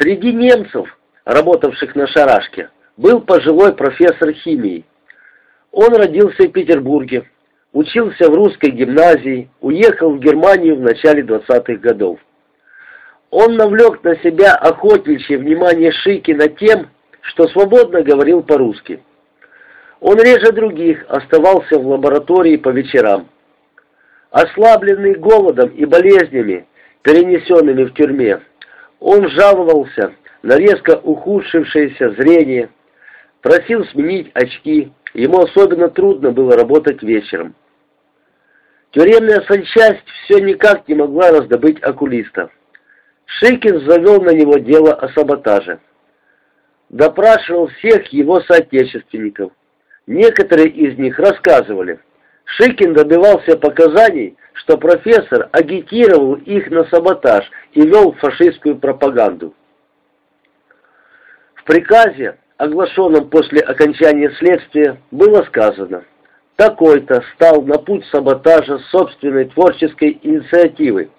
Среди немцев, работавших на шарашке, был пожилой профессор химии. Он родился в Петербурге, учился в русской гимназии, уехал в Германию в начале 20-х годов. Он навлек на себя охотничье внимание Шикина тем, что свободно говорил по-русски. Он реже других оставался в лаборатории по вечерам. Ослабленный голодом и болезнями, перенесенными в тюрьме, он жаловался на резко ухудшившееся зрение, просил сменить очки, ему особенно трудно было работать вечером. Тюремная санчасть все никак не могла раздобыть окулиста. Шикин завел на него дело о саботаже. Допрашивал всех его соотечественников. Некоторые из них рассказывали. Шикин добивался показаний, что профессор агитировал их на саботаж и вел фашистскую пропаганду. В приказе, оглашенном после окончания следствия, было сказано «Такой-то стал на путь саботажа собственной творческой инициативы,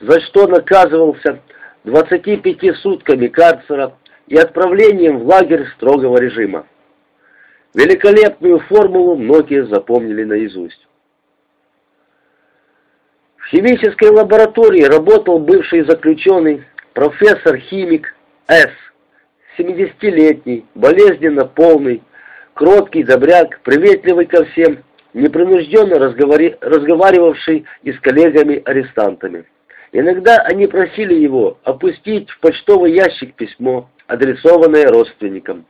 за что наказывался 25 сутками карцера и отправлением в лагерь строгого режима. Великолепную формулу многие запомнили наизусть. В химической лаборатории работал бывший заключенный, профессор-химик С., 70-летний, болезненно полный, кроткий добряк, приветливый ко всем, непринужденно разговаривавший и с коллегами-арестантами. Иногда они просили его опустить в почтовый ящик письмо, адресованное родственникам.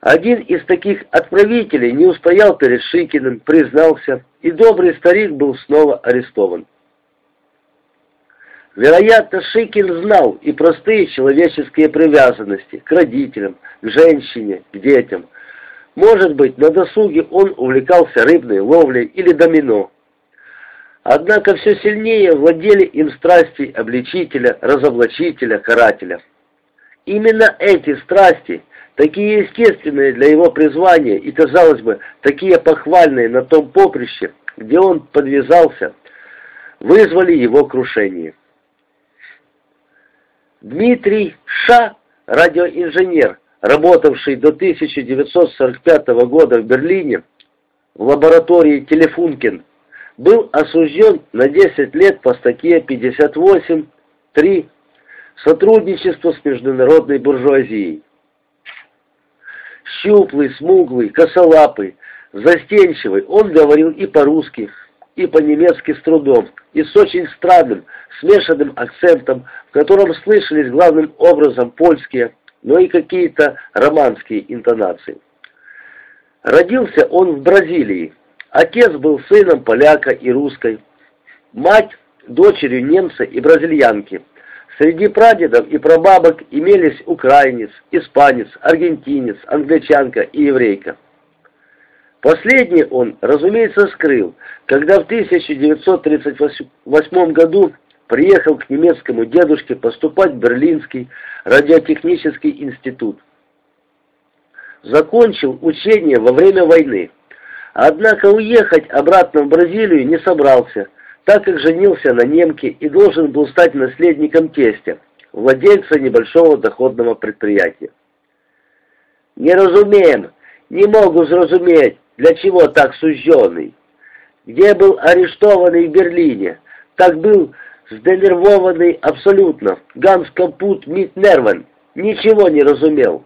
Один из таких отправителей не устоял перед Шикиным, признался, и добрый старик был снова арестован. Вероятно, Шикин знал и простые человеческие привязанности к родителям, к женщине, к детям. Может быть, на досуге он увлекался рыбной ловлей или домино. Однако все сильнее владели им страсти обличителя, разоблачителя, карателя. Именно эти страсти, такие естественные для его призвания и, казалось бы, такие похвальные на том поприще, где он подвязался, вызвали его крушение. Дмитрий Ша, радиоинженер, работавший до 1945 года в Берлине в лаборатории Телефункин, был осужден на 10 лет по статье 58.3 «Сотрудничество с международной буржуазией». Щуплый, смуглый, косолапый, застенчивый, он говорил и по-русски, и по-немецки с трудом, и с очень странным, смешанным акцентом, в котором слышались главным образом польские, но и какие-то романские интонации. Родился он в Бразилии, Отец был сыном поляка и русской, мать – дочерью немца и бразильянки. Среди прадедов и прабабок имелись украинец, испанец, аргентинец, англичанка и еврейка. Последний он, разумеется, скрыл, когда в 1938 году приехал к немецкому дедушке поступать в Берлинский радиотехнический институт. Закончил учение во время войны. Однако уехать обратно в Бразилию не собрался, так как женился на немке и должен был стать наследником тестя, владельца небольшого доходного предприятия. «Не разумеем, не могу зразуметь, для чего так сужденный. Где был арестованный в Берлине, так был сденервованный абсолютно, Ганс Капут Митнервен, ничего не разумел.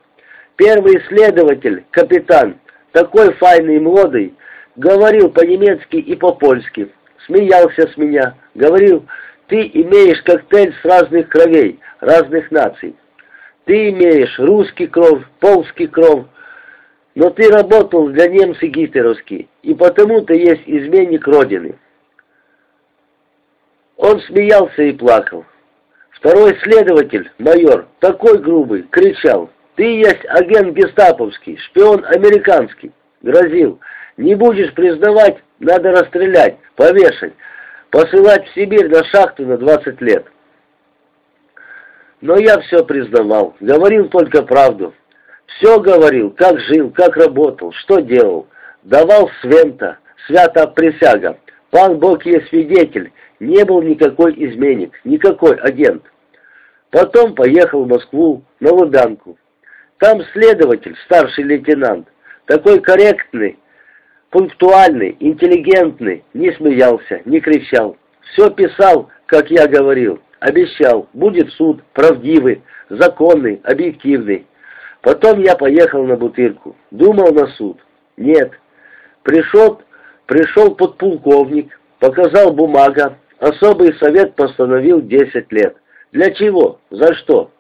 Первый следователь, капитан, такой файный и молодый, говорил по-немецки и по-польски, смеялся с меня, говорил, ты имеешь коктейль с разных кровей, разных наций. Ты имеешь русский кровь, польский кровь, но ты работал для немцы гитлеровский, и потому ты есть изменник Родины. Он смеялся и плакал. Второй следователь, майор, такой грубый, кричал, «Ты есть агент гестаповский, шпион американский!» Грозил, не будешь признавать, надо расстрелять, повешать, посылать в Сибирь на шахту на 20 лет. Но я все признавал, говорил только правду. Все говорил, как жил, как работал, что делал. Давал свента, свято присяга. Пан Бог есть свидетель, не был никакой изменник, никакой агент. Потом поехал в Москву на Лубянку. Там следователь, старший лейтенант, такой корректный, пунктуальный, интеллигентный, не смеялся, не кричал. Все писал, как я говорил, обещал, будет суд, правдивый, законный, объективный. Потом я поехал на Бутырку, думал на суд. Нет, пришел, пришел подполковник, показал бумага, особый совет постановил 10 лет. Для чего? За что?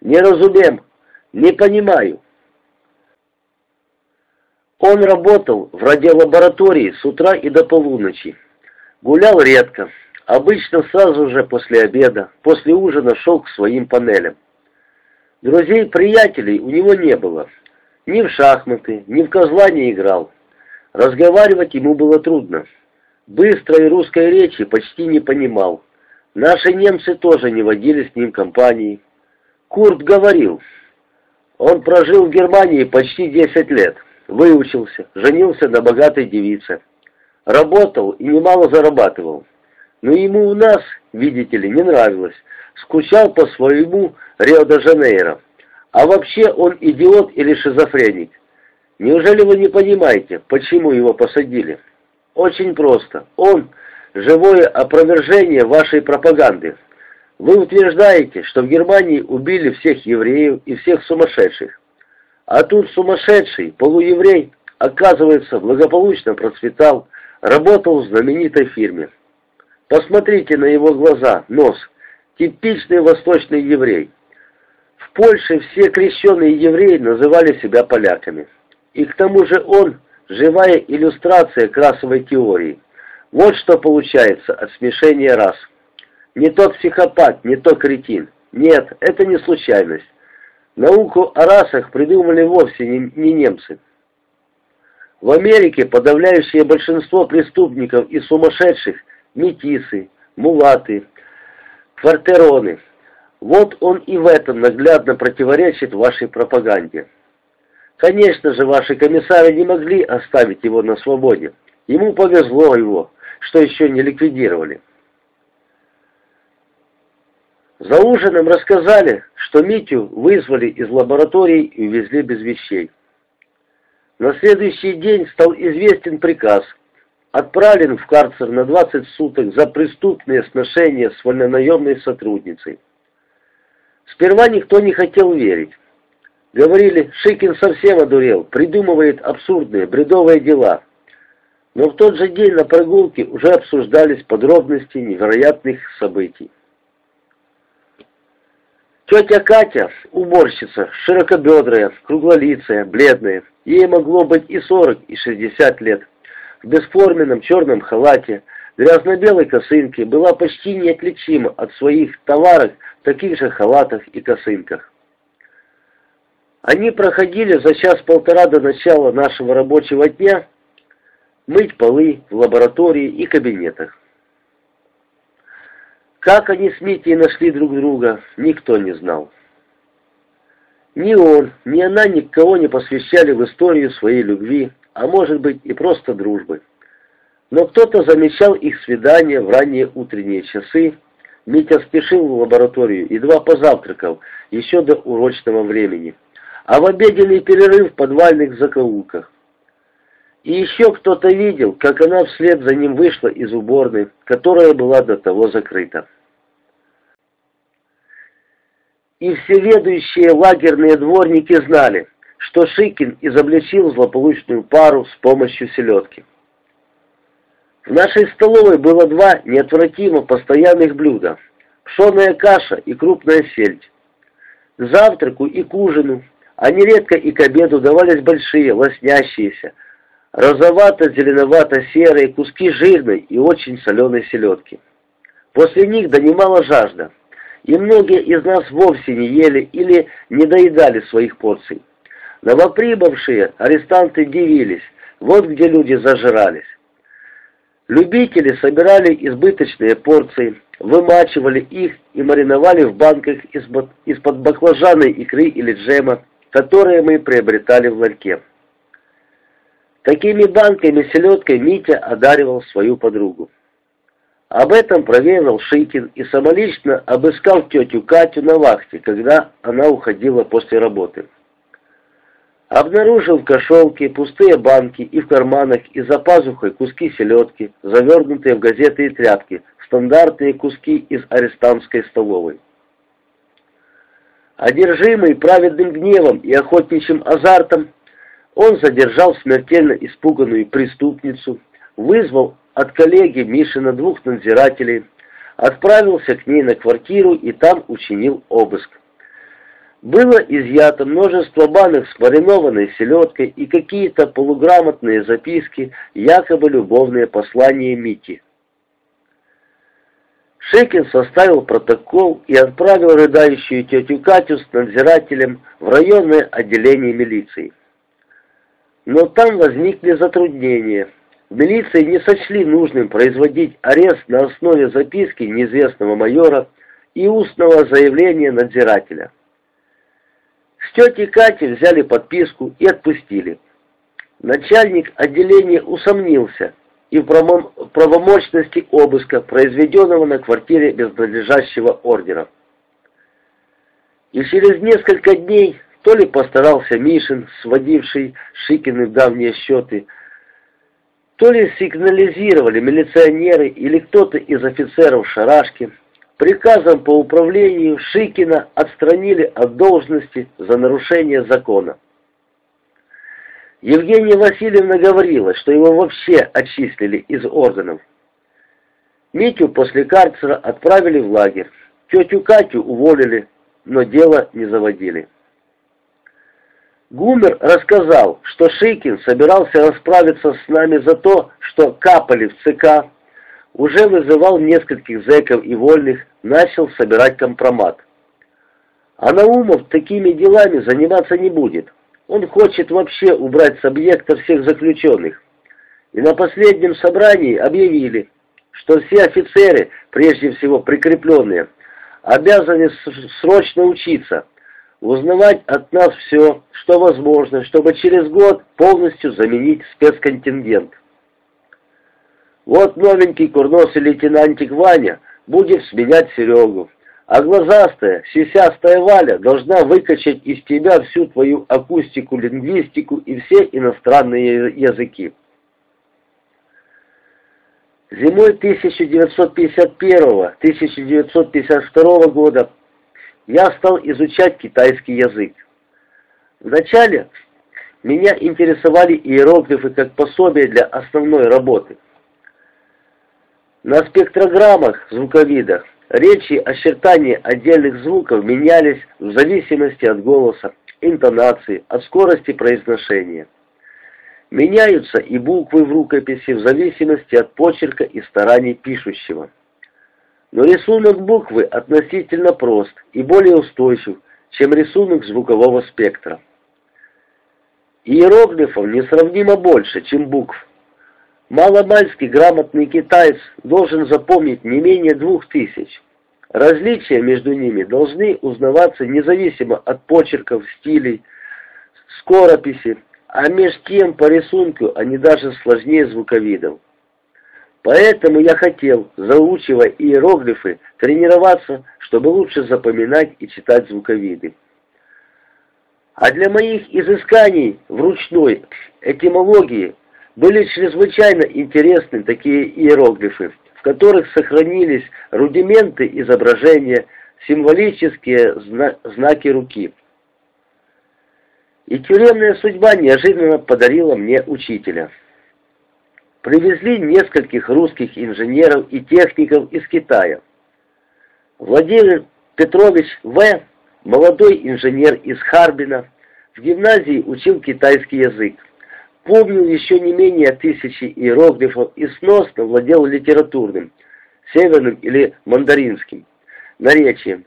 Не разумем, не понимаю. Он работал в радиолаборатории с утра и до полуночи. Гулял редко, обычно сразу же после обеда, после ужина шел к своим панелям. Друзей-приятелей у него не было. Ни в шахматы, ни в козла не играл. Разговаривать ему было трудно. Быстрой русской речи почти не понимал. Наши немцы тоже не водили с ним компании. Курт говорил, он прожил в Германии почти 10 лет, выучился, женился на богатой девице. Работал и немало зарабатывал. Но ему у нас, видите ли, не нравилось. Скучал по своему Рио-де-Жанейро. А вообще он идиот или шизофреник. Неужели вы не понимаете, почему его посадили? Очень просто. Он живое опровержение вашей пропаганды. Вы утверждаете, что в Германии убили всех евреев и всех сумасшедших. А тут сумасшедший, полуеврей, оказывается, благополучно процветал, работал в знаменитой фирме. Посмотрите на его глаза, нос. Типичный восточный еврей. В Польше все крещенные евреи называли себя поляками. И к тому же он – живая иллюстрация классовой теории. Вот что получается от смешения рас. Не тот психопат, не тот кретин. Нет, это не случайность. Науку о расах придумали вовсе не, не немцы. В Америке подавляющее большинство преступников и сумасшедших – метисы, мулаты, квартероны. Вот он и в этом наглядно противоречит вашей пропаганде. Конечно же, ваши комиссары не могли оставить его на свободе. Ему повезло его, что еще не ликвидировали. За ужином рассказали, что Митю вызвали из лаборатории и увезли без вещей. На следующий день стал известен приказ. Отправлен в карцер на 20 суток за преступные сношения с вольнонаемной сотрудницей. Сперва никто не хотел верить. Говорили, Шикин совсем одурел, придумывает абсурдные, бредовые дела. Но в тот же день на прогулке уже обсуждались подробности невероятных событий. Тетя Катя, уборщица, широкобедрая, круглолицая, бледная, ей могло быть и 40, и 60 лет, в бесформенном черном халате, грязно-белой косынке, была почти неотличима от своих товарок в таких же халатах и косынках. Они проходили за час-полтора до начала нашего рабочего дня мыть полы в лаборатории и кабинетах. Как они с Митей нашли друг друга, никто не знал. Ни он, ни она никого не посвящали в историю своей любви, а может быть и просто дружбы. Но кто-то замечал их свидания в ранние утренние часы. Митя спешил в лабораторию, едва позавтракал, еще до урочного времени. А в обеденный перерыв в подвальных закоулках. И еще кто-то видел, как она вслед за ним вышла из уборной, которая была до того закрыта. И всеведущие лагерные дворники знали, что Шикин изобличил злополучную пару с помощью селедки. В нашей столовой было два неотвратимо постоянных блюда – пшеная каша и крупная сельдь. К завтраку и к ужину, а нередко и к обеду давались большие, лоснящиеся, розовато-зеленовато-серые куски жирной и очень соленой селедки. После них донимала жажда, и многие из нас вовсе не ели или не доедали своих порций. Новоприбывшие арестанты дивились, вот где люди зажирались. Любители собирали избыточные порции, вымачивали их и мариновали в банках из-под баклажанной икры или джема, которые мы приобретали в ларьке. Такими банками селедкой Митя одаривал свою подругу. Об этом проверил Шикин и самолично обыскал тетю Катю на вахте, когда она уходила после работы. Обнаружил в кошелке пустые банки и в карманах и за пазухой куски селедки, завернутые в газеты и тряпки, стандартные куски из арестантской столовой. Одержимый праведным гневом и охотничьим азартом, он задержал смертельно испуганную преступницу, вызвал от коллеги Мишина двух надзирателей, отправился к ней на квартиру и там учинил обыск. Было изъято множество банок с маринованной селедкой и какие-то полуграмотные записки, якобы любовные послания Мити. Шекин составил протокол и отправил рыдающую тетю Катю с надзирателем в районное отделение милиции. Но там возникли затруднения. Милиции не сочли нужным производить арест на основе записки неизвестного майора и устного заявления надзирателя. С тети Кати взяли подписку и отпустили. Начальник отделения усомнился и в правомочности обыска, произведенного на квартире без надлежащего ордера. И через несколько дней то ли постарался Мишин, сводивший Шикины давние счеты, то ли сигнализировали милиционеры или кто-то из офицеров Шарашки, Приказом по управлению Шикина отстранили от должности за нарушение закона. Евгения Васильевна говорила, что его вообще отчислили из органов. Митю после карцера отправили в лагерь. Тетю Катю уволили, но дело не заводили. Гумер рассказал, что Шикин собирался расправиться с нами за то, что капали в ЦК, уже вызывал нескольких зэков и вольных, начал собирать компромат. А Наумов такими делами заниматься не будет. Он хочет вообще убрать с объекта всех заключенных. И на последнем собрании объявили, что все офицеры, прежде всего прикрепленные, обязаны срочно учиться, узнавать от нас все, что возможно, чтобы через год полностью заменить спецконтингент. Вот новенький курносый лейтенантик Ваня будет сменять Серегу, а глазастая, сисястая Валя должна выкачать из тебя всю твою акустику, лингвистику и все иностранные языки. Зимой 1951-1952 года я стал изучать китайский язык. Вначале меня интересовали иероглифы как пособие для основной работы. На спектрограммах звуковидах речи очертания отдельных звуков менялись в зависимости от голоса, интонации, от скорости произношения. Меняются и буквы в рукописи в зависимости от почерка и стараний пишущего. Но рисунок буквы относительно прост и более устойчив, чем рисунок звукового спектра. Иероглифов несравнимо больше, чем букв. Маломальский грамотный китаец должен запомнить не менее двух тысяч. Различия между ними должны узнаваться независимо от почерков, стилей, скорописи, а между тем по рисунку они даже сложнее звуковидов. Поэтому я хотел, заучивая иероглифы, тренироваться, чтобы лучше запоминать и читать звуковиды. А для моих изысканий в ручной этимологии были чрезвычайно интересны такие иероглифы, в которых сохранились рудименты изображения, символические зна знаки руки. И тюремная судьба неожиданно подарила мне учителя. Привезли нескольких русских инженеров и техников из Китая. Владимир Петрович В., молодой инженер из Харбина, в гимназии учил китайский язык помнил еще не менее тысячи иероглифов и сносно владел литературным, северным или мандаринским наречием.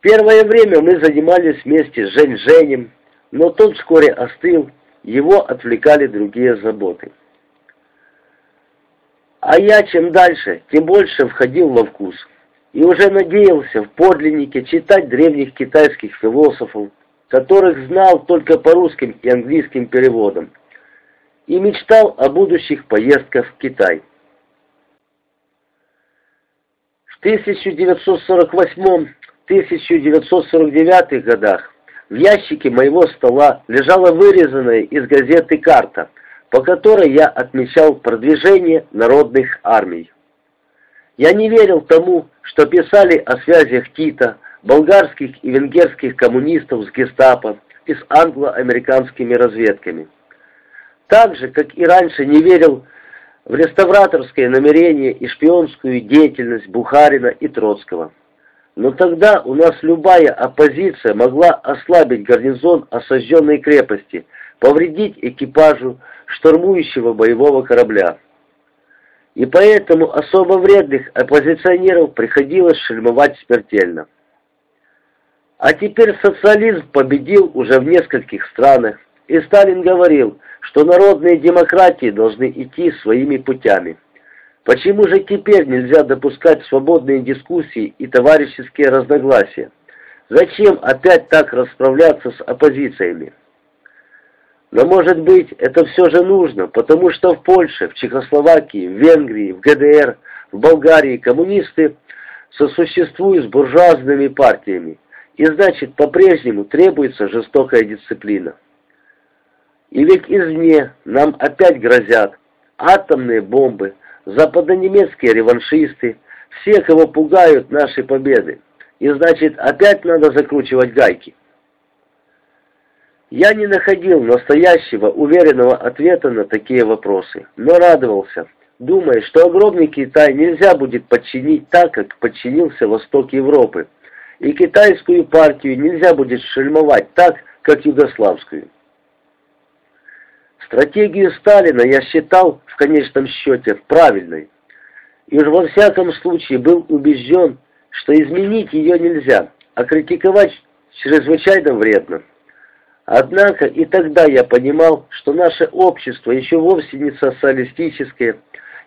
Первое время мы занимались вместе с Жень-Женем, но тот вскоре остыл, его отвлекали другие заботы. А я чем дальше, тем больше входил во вкус и уже надеялся в подлиннике читать древних китайских философов, которых знал только по русским и английским переводам и мечтал о будущих поездках в Китай. 1948-1949 годах в ящике моего стола лежала вырезанная из газеты карта, по которой я отмечал продвижение народных армий. Я не верил тому, что писали о связях Тита, болгарских и венгерских коммунистов с гестапо и с англо-американскими разведками. Так же, как и раньше, не верил в реставраторское намерение и шпионскую деятельность Бухарина и Троцкого. Но тогда у нас любая оппозиция могла ослабить гарнизон осажденной крепости, повредить экипажу штурмующего боевого корабля. И поэтому особо вредных оппозиционеров приходилось шельмовать смертельно. А теперь социализм победил уже в нескольких странах, и Сталин говорил, что народные демократии должны идти своими путями. Почему же теперь нельзя допускать свободные дискуссии и товарищеские разногласия? Зачем опять так расправляться с оппозициями? Но, может быть, это все же нужно, потому что в Польше, в Чехословакии, в Венгрии, в ГДР, в Болгарии коммунисты сосуществуют с буржуазными партиями, и значит, по-прежнему требуется жестокая дисциплина. И ведь извне нам опять грозят атомные бомбы, западнонемецкие реваншисты, все, кого пугают наши победы. И значит, опять надо закручивать гайки. Я не находил настоящего, уверенного ответа на такие вопросы, но радовался, думая, что огромный Китай нельзя будет подчинить так, как подчинился Восток Европы, и китайскую партию нельзя будет шельмовать так, как югославскую. Стратегию Сталина я считал в конечном счете правильной, и уж во всяком случае был убежден, что изменить ее нельзя, а критиковать чрезвычайно вредно. Однако и тогда я понимал, что наше общество еще вовсе не социалистическое,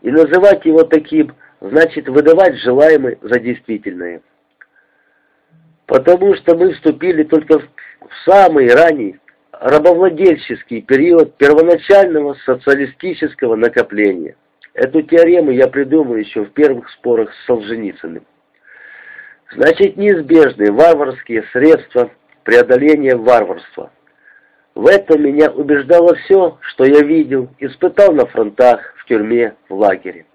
и называть его таким значит выдавать желаемое за действительное. Потому что мы вступили только в самый ранний рабовладельческий период первоначального социалистического накопления. Эту теорему я придумал еще в первых спорах с Солженицыным. Значит, неизбежны варварские средства преодоления варварства. В этом меня убеждало все, что я видел, испытал на фронтах, в тюрьме, в лагере.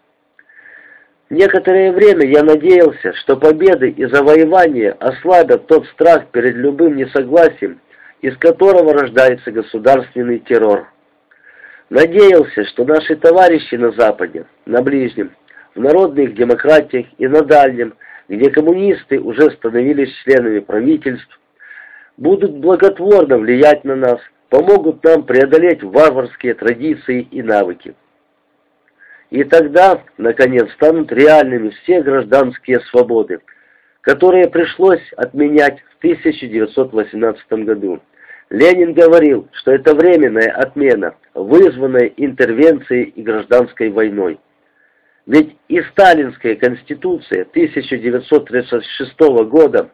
Некоторое время я надеялся, что победы и завоевания ослабят тот страх перед любым несогласием, из которого рождается государственный террор. Надеялся, что наши товарищи на Западе, на Ближнем, в народных демократиях и на Дальнем, где коммунисты уже становились членами правительств, будут благотворно влиять на нас, помогут нам преодолеть варварские традиции и навыки. И тогда, наконец, станут реальными все гражданские свободы, которые пришлось отменять в 1918 году. Ленин говорил, что это временная отмена, вызванная интервенцией и гражданской войной. Ведь и Сталинская конституция 1936 года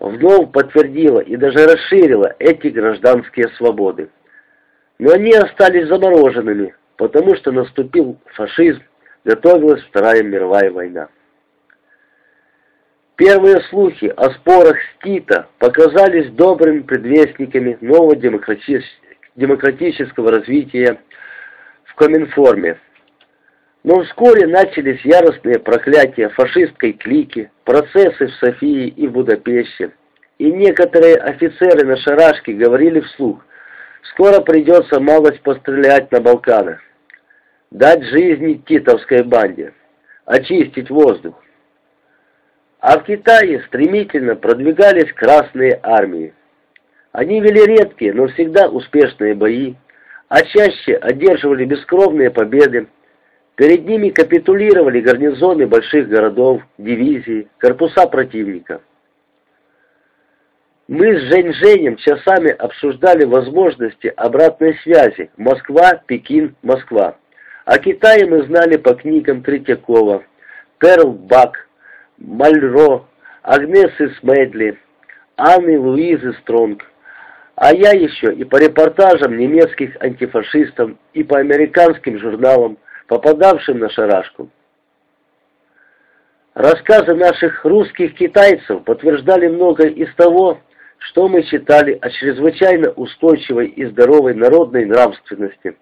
вновь подтвердила и даже расширила эти гражданские свободы. Но они остались замороженными, потому что наступил фашизм, готовилась Вторая мировая война. Первые слухи о спорах с Тита показались добрыми предвестниками нового демократического развития в Коминформе. Но вскоре начались яростные проклятия фашистской клики, процессы в Софии и Будапеште. И некоторые офицеры на шарашке говорили вслух, скоро придется малость пострелять на Балканах, дать жизни титовской банде, очистить воздух. А в Китае стремительно продвигались красные армии. Они вели редкие, но всегда успешные бои, а чаще одерживали бескровные победы. Перед ними капитулировали гарнизоны больших городов, дивизии, корпуса противника. Мы с Жень-Женем часами обсуждали возможности обратной связи Москва, Пекин, Москва. О Китае мы знали по книгам Третьякова, Перл Бак, Мальро, Агнесы Смедли, Анны Луизы Стронг, а я еще и по репортажам немецких антифашистов, и по американским журналам, попадавшим на шарашку. Рассказы наших русских китайцев подтверждали многое из того, что мы читали о чрезвычайно устойчивой и здоровой народной нравственности,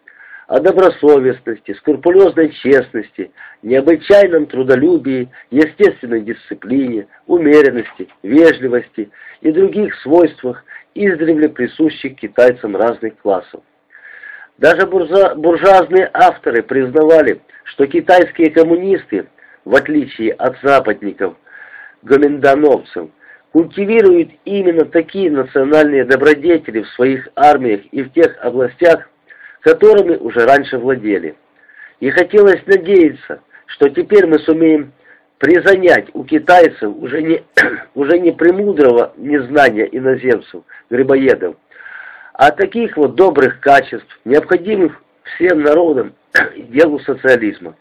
о добросовестности, скрупулезной честности, необычайном трудолюбии, естественной дисциплине, умеренности, вежливости и других свойствах, издревле присущих китайцам разных классов. Даже буржуа буржуазные авторы признавали, что китайские коммунисты – в отличие от западников, гоминдановцев, культивируют именно такие национальные добродетели в своих армиях и в тех областях, которыми уже раньше владели. И хотелось надеяться, что теперь мы сумеем призанять у китайцев уже не, уже не премудрого незнания иноземцев, грибоедов, а таких вот добрых качеств, необходимых всем народам делу социализма.